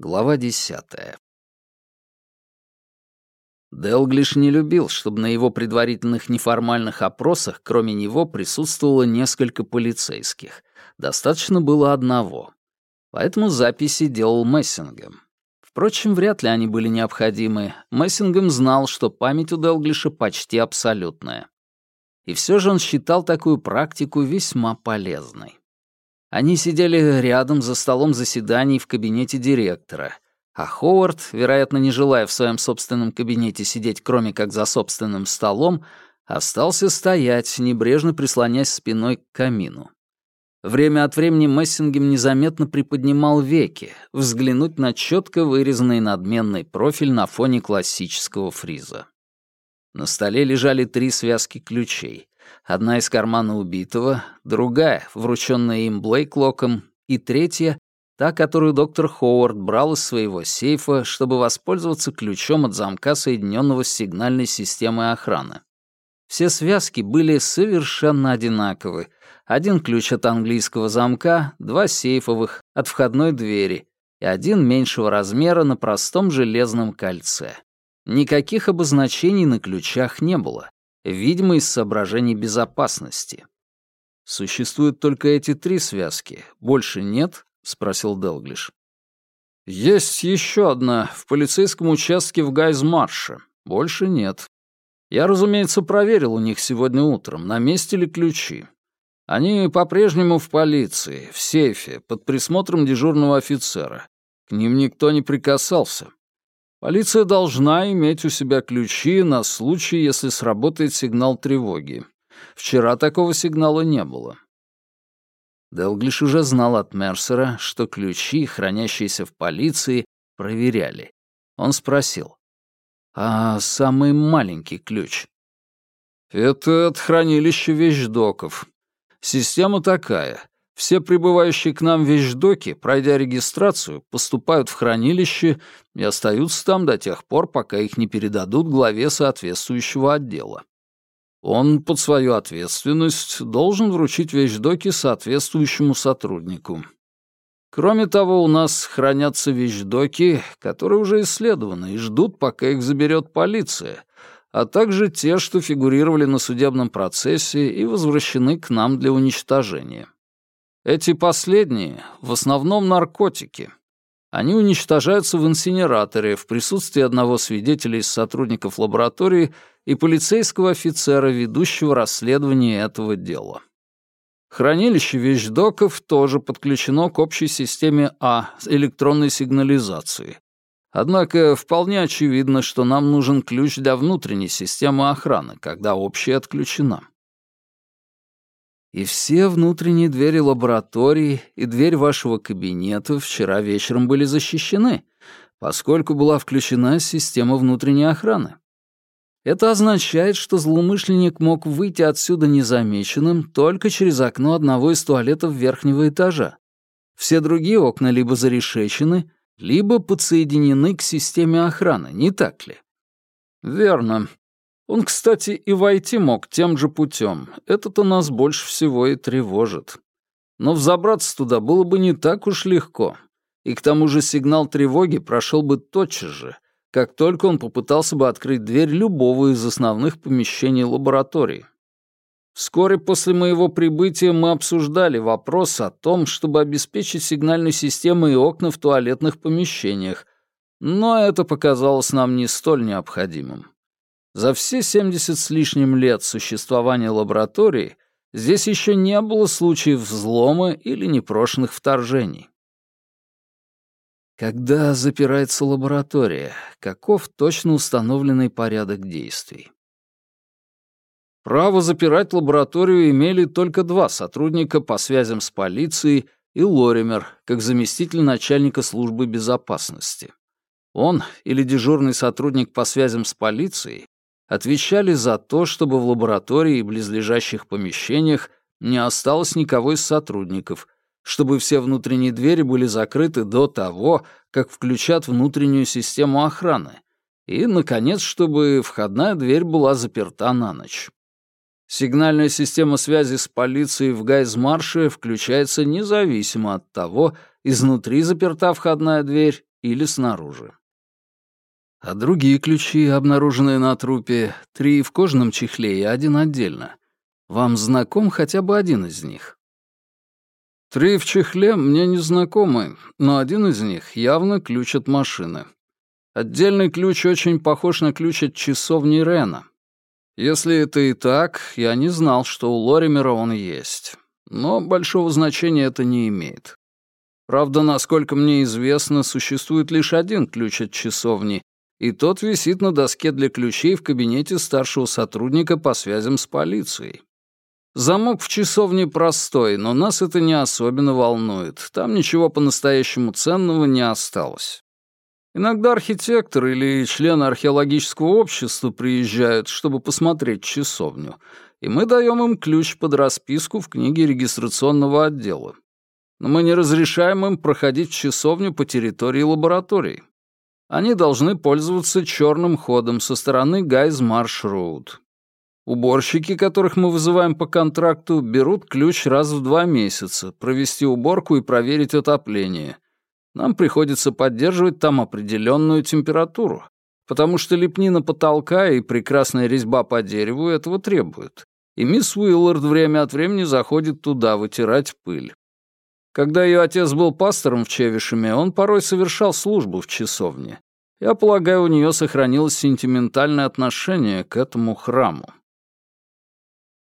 Глава десятая. Делглиш не любил, чтобы на его предварительных неформальных опросах кроме него присутствовало несколько полицейских. Достаточно было одного. Поэтому записи делал Мессингем. Впрочем, вряд ли они были необходимы. Мессингем знал, что память у Делглиша почти абсолютная. И все же он считал такую практику весьма полезной. Они сидели рядом за столом заседаний в кабинете директора, а Ховард, вероятно, не желая в своем собственном кабинете сидеть кроме как за собственным столом, остался стоять, небрежно прислонясь спиной к камину. Время от времени Мессингем незаметно приподнимал веки, взглянуть на четко вырезанный надменный профиль на фоне классического фриза. На столе лежали три связки ключей. Одна из кармана убитого, другая, врученная им Блейклоком, и третья, та, которую доктор Ховард брал из своего сейфа, чтобы воспользоваться ключом от замка, соединенного с сигнальной системой охраны. Все связки были совершенно одинаковы. Один ключ от английского замка, два сейфовых от входной двери и один меньшего размера на простом железном кольце. Никаких обозначений на ключах не было видимо, из соображений безопасности. «Существуют только эти три связки, больше нет?» — спросил Делглиш. «Есть еще одна в полицейском участке в Гайзмарше. Больше нет. Я, разумеется, проверил у них сегодня утром, на месте ли ключи. Они по-прежнему в полиции, в сейфе, под присмотром дежурного офицера. К ним никто не прикасался. Полиция должна иметь у себя ключи на случай, если сработает сигнал тревоги. Вчера такого сигнала не было. Делглиш уже знал от Мерсера, что ключи, хранящиеся в полиции, проверяли. Он спросил, «А самый маленький ключ?» «Это от хранилища вещдоков. Система такая. Все прибывающие к нам вещдоки, пройдя регистрацию, поступают в хранилище и остаются там до тех пор, пока их не передадут главе соответствующего отдела. Он под свою ответственность должен вручить вещдоки соответствующему сотруднику. Кроме того, у нас хранятся вещдоки, которые уже исследованы и ждут, пока их заберет полиция, а также те, что фигурировали на судебном процессе и возвращены к нам для уничтожения. Эти последние в основном наркотики. Они уничтожаются в инсинераторе в присутствии одного свидетеля из сотрудников лаборатории и полицейского офицера, ведущего расследование этого дела. Хранилище вещдоков тоже подключено к общей системе А электронной сигнализации. Однако вполне очевидно, что нам нужен ключ для внутренней системы охраны, когда общая отключена и все внутренние двери лаборатории и дверь вашего кабинета вчера вечером были защищены, поскольку была включена система внутренней охраны. Это означает, что злоумышленник мог выйти отсюда незамеченным только через окно одного из туалетов верхнего этажа. Все другие окна либо зарешечены, либо подсоединены к системе охраны, не так ли? Верно. Он, кстати, и войти мог тем же путем. Это-то нас больше всего и тревожит. Но взобраться туда было бы не так уж легко. И к тому же сигнал тревоги прошел бы тотчас же, как только он попытался бы открыть дверь любого из основных помещений лаборатории. Вскоре после моего прибытия мы обсуждали вопрос о том, чтобы обеспечить сигнальную систему и окна в туалетных помещениях, но это показалось нам не столь необходимым. За все 70 с лишним лет существования лаборатории здесь еще не было случаев взлома или непрошенных вторжений. Когда запирается лаборатория, каков точно установленный порядок действий? Право запирать лабораторию имели только два сотрудника по связям с полицией и Лоример, как заместитель начальника службы безопасности. Он или дежурный сотрудник по связям с полицией отвечали за то, чтобы в лаборатории и близлежащих помещениях не осталось никого из сотрудников, чтобы все внутренние двери были закрыты до того, как включат внутреннюю систему охраны, и, наконец, чтобы входная дверь была заперта на ночь. Сигнальная система связи с полицией в Гайзмарше включается независимо от того, изнутри заперта входная дверь или снаружи. А другие ключи, обнаруженные на трупе, три в кожаном чехле и один отдельно. Вам знаком хотя бы один из них? Три в чехле мне не знакомы, но один из них явно ключ от машины. Отдельный ключ очень похож на ключ от часовни Рена. Если это и так, я не знал, что у Лоримера он есть. Но большого значения это не имеет. Правда, насколько мне известно, существует лишь один ключ от часовни, и тот висит на доске для ключей в кабинете старшего сотрудника по связям с полицией. Замок в часовне простой, но нас это не особенно волнует. Там ничего по-настоящему ценного не осталось. Иногда архитектор или члены археологического общества приезжают, чтобы посмотреть часовню, и мы даем им ключ под расписку в книге регистрационного отдела. Но мы не разрешаем им проходить в часовню по территории лаборатории. Они должны пользоваться черным ходом со стороны Гайз-Марш-Роуд. Уборщики, которых мы вызываем по контракту, берут ключ раз в два месяца, провести уборку и проверить отопление. Нам приходится поддерживать там определенную температуру, потому что лепнина потолка и прекрасная резьба по дереву этого требуют. И мисс Уиллард время от времени заходит туда вытирать пыль. Когда ее отец был пастором в Чевишеме, он порой совершал службу в часовне. Я полагаю, у нее сохранилось сентиментальное отношение к этому храму.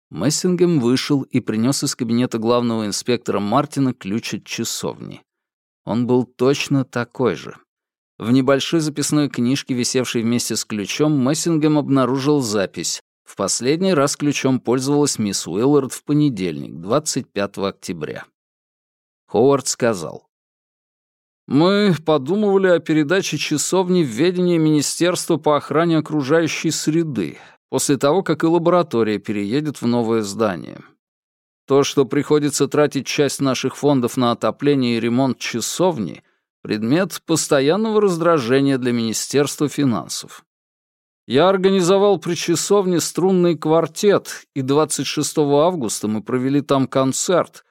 Мессингем вышел и принес из кабинета главного инспектора Мартина ключ от часовни. Он был точно такой же. В небольшой записной книжке, висевшей вместе с ключом, Мессингем обнаружил запись. В последний раз ключом пользовалась мисс Уиллард в понедельник, 25 октября. Ховард сказал. «Мы подумывали о передаче часовни в ведение Министерства по охране окружающей среды, после того, как и лаборатория переедет в новое здание. То, что приходится тратить часть наших фондов на отопление и ремонт часовни, предмет постоянного раздражения для Министерства финансов. Я организовал при часовне струнный квартет, и 26 августа мы провели там концерт,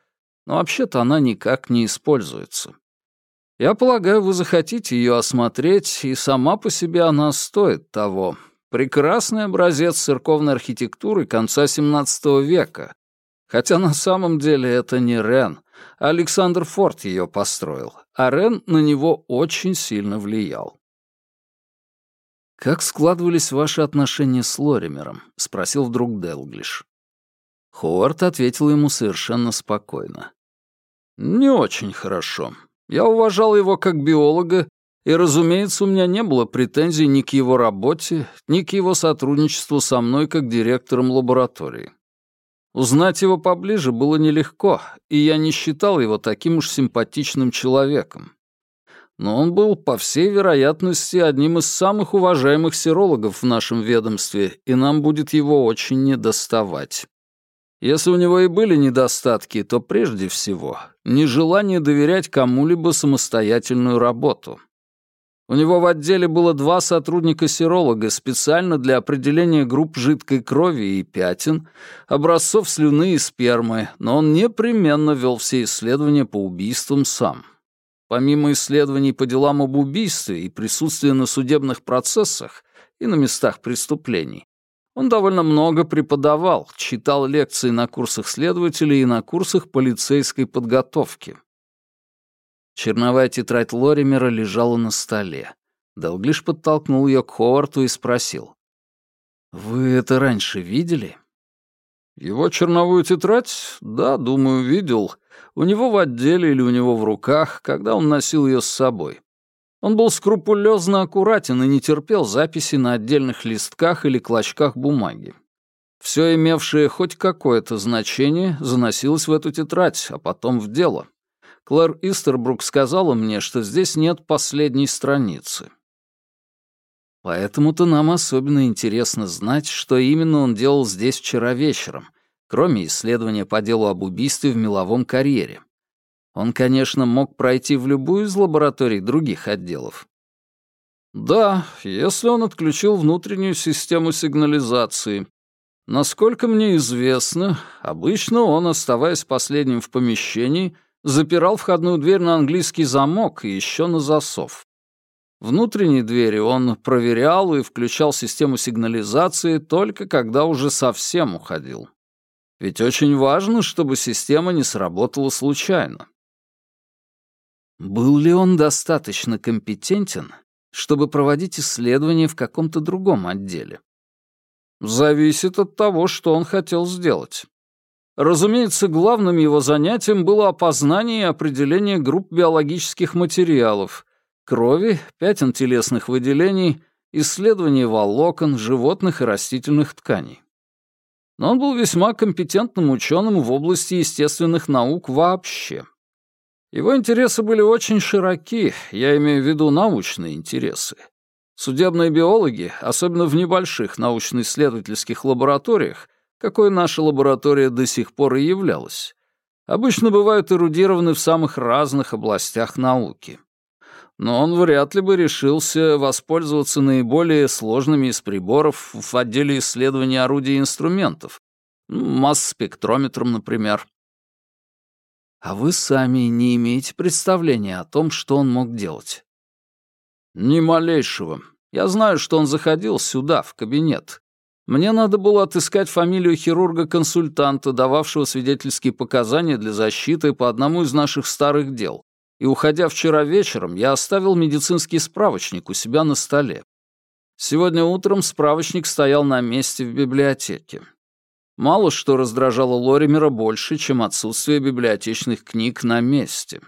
но вообще-то она никак не используется. Я полагаю, вы захотите ее осмотреть, и сама по себе она стоит того. Прекрасный образец церковной архитектуры конца XVII века. Хотя на самом деле это не Рен. Александр Форд ее построил, а Рен на него очень сильно влиял. «Как складывались ваши отношения с Лоримером?» — спросил вдруг Делглиш. Ховард ответил ему совершенно спокойно. «Не очень хорошо. Я уважал его как биолога и, разумеется, у меня не было претензий ни к его работе, ни к его сотрудничеству со мной как директором лаборатории. Узнать его поближе было нелегко, и я не считал его таким уж симпатичным человеком. Но он был, по всей вероятности, одним из самых уважаемых серологов в нашем ведомстве, и нам будет его очень недоставать. Если у него и были недостатки, то прежде всего нежелание доверять кому-либо самостоятельную работу. У него в отделе было два сотрудника-серолога специально для определения групп жидкой крови и пятен, образцов слюны и спермы, но он непременно вел все исследования по убийствам сам. Помимо исследований по делам об убийстве и присутствия на судебных процессах и на местах преступлений, он довольно много преподавал, читал лекции на курсах следователей и на курсах полицейской подготовки. Черновая тетрадь Лоримера лежала на столе. Делглиш подтолкнул ее к Ховарту и спросил. «Вы это раньше видели?» «Его черновую тетрадь? Да, думаю, видел. У него в отделе или у него в руках, когда он носил ее с собой. Он был скрупулезно аккуратен и не терпел записи на отдельных листках или клочках бумаги. Все имевшее хоть какое-то значение заносилось в эту тетрадь, а потом в дело. Клэр Истербрук сказала мне, что здесь нет последней страницы. Поэтому-то нам особенно интересно знать, что именно он делал здесь вчера вечером, кроме исследования по делу об убийстве в меловом карьере. Он, конечно, мог пройти в любую из лабораторий других отделов. Да, если он отключил внутреннюю систему сигнализации. Насколько мне известно, обычно он, оставаясь последним в помещении, запирал входную дверь на английский замок и еще на засов. Внутренние двери он проверял и включал систему сигнализации только когда уже совсем уходил. Ведь очень важно, чтобы система не сработала случайно. Был ли он достаточно компетентен, чтобы проводить исследования в каком-то другом отделе? Зависит от того, что он хотел сделать. Разумеется, главным его занятием было опознание и определение групп биологических материалов, крови, пятен телесных выделений, исследование волокон, животных и растительных тканей. Но он был весьма компетентным ученым в области естественных наук вообще. Его интересы были очень широки, я имею в виду научные интересы. Судебные биологи, особенно в небольших научно-исследовательских лабораториях, какой наша лаборатория до сих пор и являлась, обычно бывают эрудированы в самых разных областях науки. Но он вряд ли бы решился воспользоваться наиболее сложными из приборов в отделе исследования орудий и инструментов, масс-спектрометром, например. А вы сами не имеете представления о том, что он мог делать? Ни малейшего. Я знаю, что он заходил сюда, в кабинет, мне надо было отыскать фамилию хирурга-консультанта, дававшего свидетельские показания для защиты по одному из наших старых дел. И, уходя вчера вечером, я оставил медицинский справочник у себя на столе. Сегодня утром справочник стоял на месте в библиотеке. Мало что раздражало Лоримера больше, чем отсутствие библиотечных книг на месте.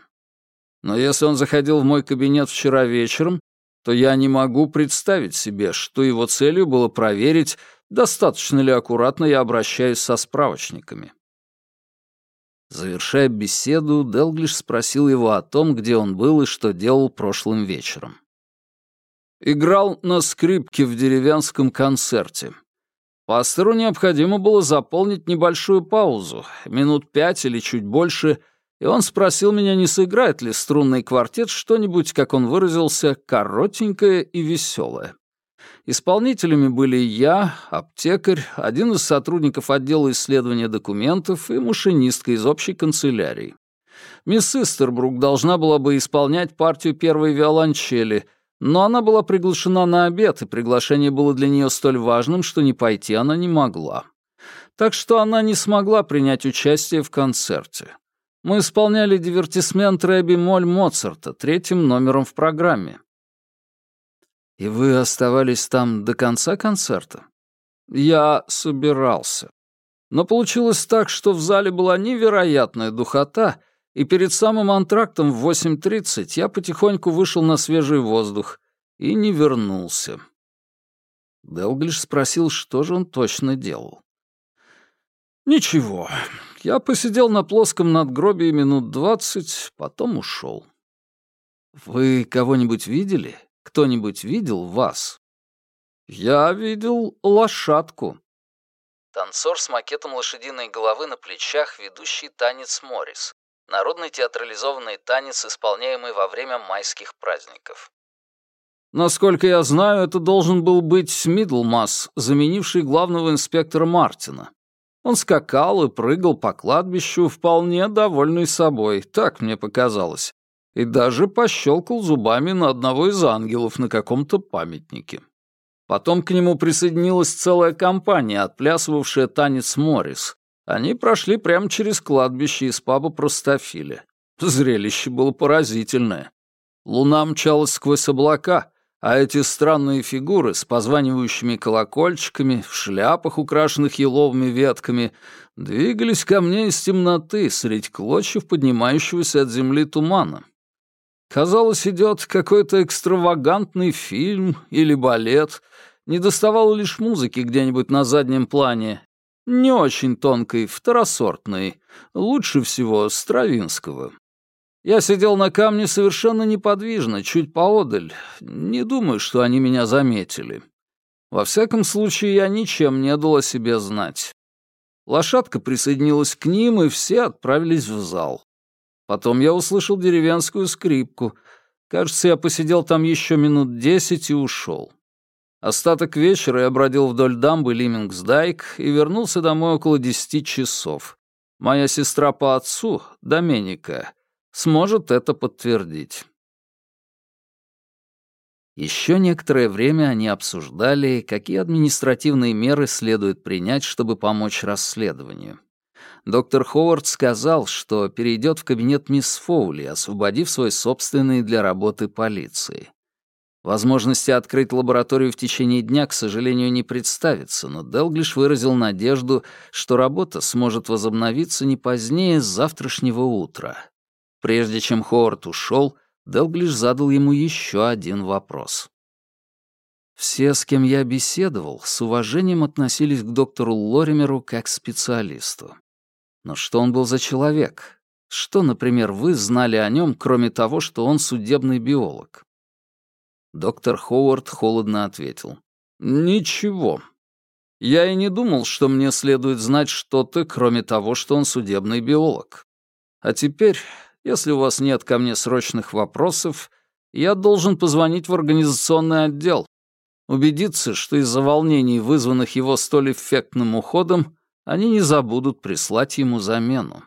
Но если он заходил в мой кабинет вчера вечером, то я не могу представить себе, что его целью было проверить, достаточно ли аккуратно я обращаюсь со справочниками. Завершая беседу, Делглиш спросил его о том, где он был и что делал прошлым вечером. Играл на скрипке в деревенском концерте. Пастору необходимо было заполнить небольшую паузу, минут пять или чуть больше, и он спросил меня, не сыграет ли струнный квартет что-нибудь, как он выразился, коротенькое и веселое. Исполнителями были я, аптекарь, один из сотрудников отдела исследования документов и машинистка из общей канцелярии. Мисс Истербрук должна была бы исполнять партию первой виолончели, но она была приглашена на обед, и приглашение было для нее столь важным, что не пойти она не могла. Так что она не смогла принять участие в концерте. Мы исполняли дивертисмент Рэби Моль Моцарта третьим номером в программе. «И вы оставались там до конца концерта?» «Я собирался. Но получилось так, что в зале была невероятная духота, и перед самым антрактом в 8.30 я потихоньку вышел на свежий воздух и не вернулся». Делглиш спросил, что же он точно делал. «Ничего. Я посидел на плоском надгробии минут двадцать, потом ушел. Вы кого-нибудь видели? Кто-нибудь видел вас? Я видел лошадку. Танцор с макетом лошадиной головы на плечах, ведущий танец Морис. Народный театрализованный танец, исполняемый во время майских праздников. Насколько я знаю, это должен был быть Мидлмас, заменивший главного инспектора Мартина. Он скакал и прыгал по кладбищу, вполне довольный собой, так мне показалось и даже пощелкал зубами на одного из ангелов на каком-то памятнике. Потом к нему присоединилась целая компания, отплясывавшая танец Моррис. Они прошли прямо через кладбище из паба Простофиля. Зрелище было поразительное. Луна мчалась сквозь облака, а эти странные фигуры с позванивающими колокольчиками, в шляпах, украшенных еловыми ветками, двигались ко мне из темноты средь клочьев поднимающегося от земли тумана. Казалось, идет какой-то экстравагантный фильм или балет. Не доставало лишь музыки где-нибудь на заднем плане. Не очень тонкой, второсортной. Лучше всего Стравинского. Я сидел на камне совершенно неподвижно, чуть поодаль. Не думаю, что они меня заметили. Во всяком случае, я ничем не дал о себе знать. Лошадка присоединилась к ним, и все отправились в зал. Потом я услышал деревенскую скрипку. Кажется, я посидел там еще минут десять и ушел. Остаток вечера я бродил вдоль дамбы Лимингсдайк и вернулся домой около десяти часов. Моя сестра по отцу, Доменика, сможет это подтвердить. Еще некоторое время они обсуждали, какие административные меры следует принять, чтобы помочь расследованию. Доктор Ховард сказал, что перейдет в кабинет мисс Фоули, освободив свой собственный для работы полиции. Возможности открыть лабораторию в течение дня, к сожалению, не представится, но Делглиш выразил надежду, что работа сможет возобновиться не позднее завтрашнего утра. Прежде чем Ховард ушел, Делглиш задал ему еще один вопрос. Все, с кем я беседовал, с уважением относились к доктору Лоримеру как к специалисту. Но что он был за человек? Что, например, вы знали о нем, кроме того, что он судебный биолог? Доктор Ховард холодно ответил. «Ничего. Я и не думал, что мне следует знать что-то, кроме того, что он судебный биолог. А теперь если у вас нет ко мне срочных вопросов, я должен позвонить в организационный отдел, убедиться, что из-за волнений, вызванных его столь эффектным уходом, они не забудут прислать ему замену.